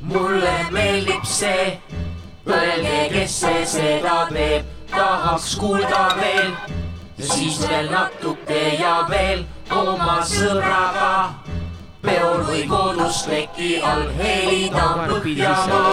mulle meeldib see, öelge, kes see seda teeb, tahaks kuulda veel. siis veel natuke ja veel oma sõbraga. Peol või kodus leki all helidan Põhjamaa.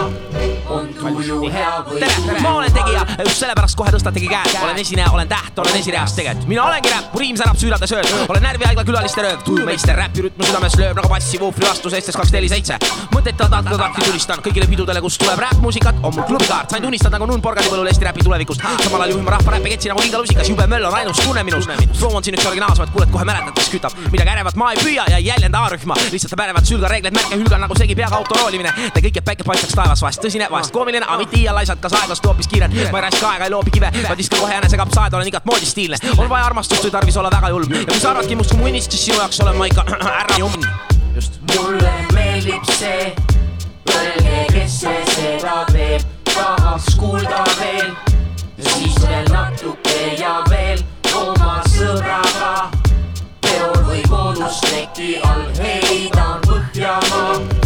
on tuju hea või tere, ma olen tegija, just sellepärast kohe tõstategi käed, olen esineja, olen täht, olen esireas tegelikult, mina olengi räpp, mu riim särab süülades ööd, olen närvihaigla külaliste rööv, tujumeister, räpi rütm südames lööb nagu bassi vuhvri vastu seitstes kaks neli seitse. mõtteid tahtnud lahti tulistan. Kõigile pidudele, kus tuleb räppmuusikat, on mul klubikaart, sain tunnistada nagu Nunn Porgani põllul Eesti räpi tulevikust. samal ajal juhin ma rahva räppi ketsi nagu Linda Lusikas, jube möll on ainus tunne minus. flow on siin üks originaalsemaid, kuuled kohe mäletad, kes kütab, midagi ärevat ma ei püüa ja ei jäljenda A-rühma, lihtsalt pärevad sülga reegleid märke hülgan nagu segi peaga auto roolimine. teen kõik, et päike paistaks taevas, vahest tõsine, vahest koomiline, aga mitte iial laisad, kas aeglaselt hoopis kiired. ma ei raiska aega, ei loobi kive, ma viskan kohe jänesega saeda, olen igat moodi stiilne. on vaja armastust või tarvis olla väga julm ja kui sa arvadki must kui munnist, siis sinu jaoks olen ma ikka ära jumm. just. mulle meeldib see, öelge, kes see seda teeb, peol või kodus leki all helidan Põhjamaa.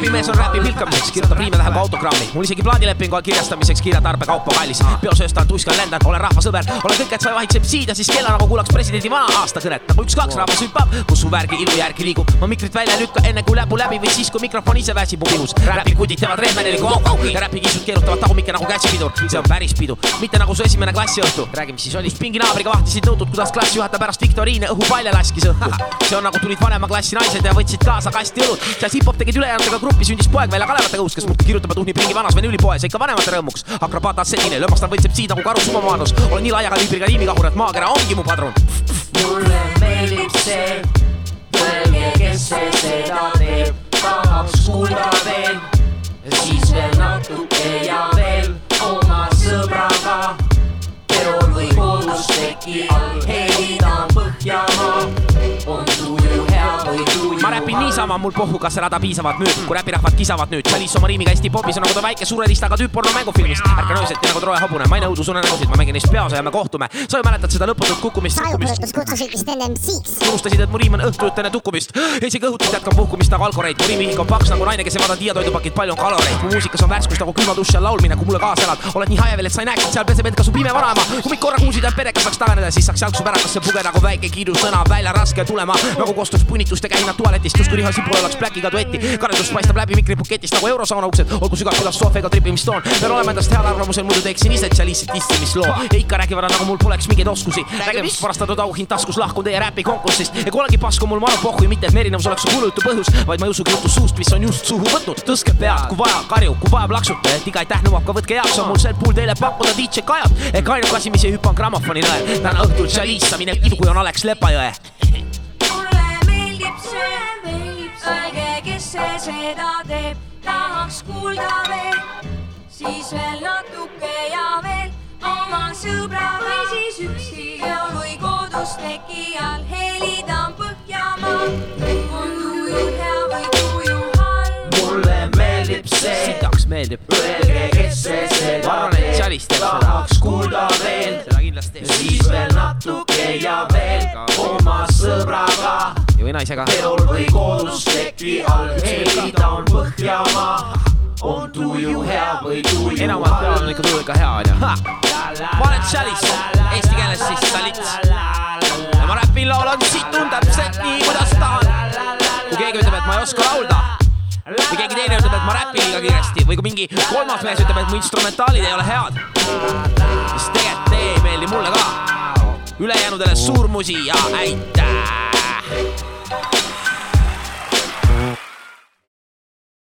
Räpimees on räpi pilkamiseks, kirjutab riime läheb autogrammi, mul isegi plaadilepingu kirjastamiseks kirjatarbekaup on kallis. peosööstan, tuskan, lendan, olen rahva sõber, olen kõik, et sa ei vahiks epitsiid ja siis kella nagu kuulaks presidendi vana aastakõnet, nagu üks-kaks rahvas hüppab, kus su värgi ilu järgi liigub. ma mikrit välja ei lükka enne kui läbu läbi või siis, kui mikrofon ise väsib mu pihus. räpikutid teevad rehmeneliku au-au ja räpikisud keerutavad tagumikke nagu kätsipidur. see on päris pidu, mitte nagu su esimene klassiõhtu. räägime siis oli. pinginaabriga vahtisid nõutud, kuidas klass juhataja pärast viktoriine õhupalle laskis õhku. see on nagu tulid vanema klassi naised ja võtsid kaasa kasti õlut. seal hip-hop tegid ülejäänutega gruppi, sündis poeg välja Kalevate kõhus, kes muudkui kirjutab, et uhnib ringi vanas või ülipoes ja ikka vanemate rõõmuks. akrobaat assetine, lömastan võitsepsiid nagu karu sumomaanus. olen nii laia kaliibriga riimikahur, et maakera ongi mu padrun. mulle meeldib see, öelge, kes see seda teeb, tahaks kuulda veel. siis veel natuke ja veel oma sõbraga. peol või kodus teki all helidan niisama, mul pohhu, kas rada piisavalt müüb, kui räpirahvad kisavad nüüd. Chalice oma riimiga Eesti popis on nagu ta väike suure listaga tüüp porno mängufilmist. ärkan öösiti nagu Troja hobune, ma ei nõudu su nägusid, ma mängin neist peaosa ja me kohtume. sa ju mäletad seda lõputut kukkumist, ajupuudutus kutsusid vist enne MC-ks. unustasid, et mu riim on õhtu enne tukkumist. isegi õhtuti jätkan puhkumist nagu alkoreit, mu riimihing on paks nagu naine, kes ei vaada diatoidupakid, palju on kaloreid. mu muusikas on värskus nagu külma duši all laulmine, kui mulle kaasa elad. oled nii hajevel, et sa ei näeksid, seal peseb end ka su pime vanaema. kui mind korra kuulsid, et perekas saaks taganeda, siis saaks jalgsu pärakasse pugeda nagu väike kiidusõna välja raske tulema. nagu kostus punnitust ja kähinad tualetist, justkui Riho Sibul oleks pläkiga dueti. kadedus paistab läbi mikripuketist nagu eurosauna uksed, olgu sügav filosoofiaga tripimistoon. pean olema endast heal arvamusel, muidu teeksin ise Chalice'it dissimisloo. ja ikka räägivad nagu mul poleks mingeid oskusi. räägimist varastatud auhind taskus, lahkun teie räpikonkursist. ja kui olengi pasku, mul maru pohhu, mitte et me erinevus oleks su kulujutu põhjus, vaid ma ei usugi juttu suust, mis on just suhu võtnud. tõstke pead, kui vaja, karju, kui vajab laksuta, et iga aitäh nõuab ka võtke jaoks, on mul sel puhul teile pakkuda DJ Kajat. ehk ainuke asi, mis ei hüppa on grammofoni nõel. täna õhtul sa mine idu, kui on Alex Lepajõe. Seda teeb, tahaks kuulda veel, siis veel natuke ja veel oma sõbra või siis üksi peol või kodus teki all helidan Põhjamaa. on tuju hea või tuju halb. mulle meeldib see, sitaks meeldib. öelge, kes see seda teeb, tahaks kuulda veel siis veel natuke ja veel oma sõbraga. ja või naisega. peol või kodus teki all enamalt peal on ikka tuju ikka hea onju. ma olen Chalice, eesti keeles siis Salits. ja ma räpin, laulan, situn täpselt nii, kuidas tahan. kui keegi ütleb, et ma ei oska laulda või keegi teine ütleb, et ma räpin liiga kiiresti või kui mingi kolmas mees ütleb, et mu instrumentaalid ei ole head, siis tegelikult ei meeldi mulle ka. ülejäänudele suur musi ja aitäh.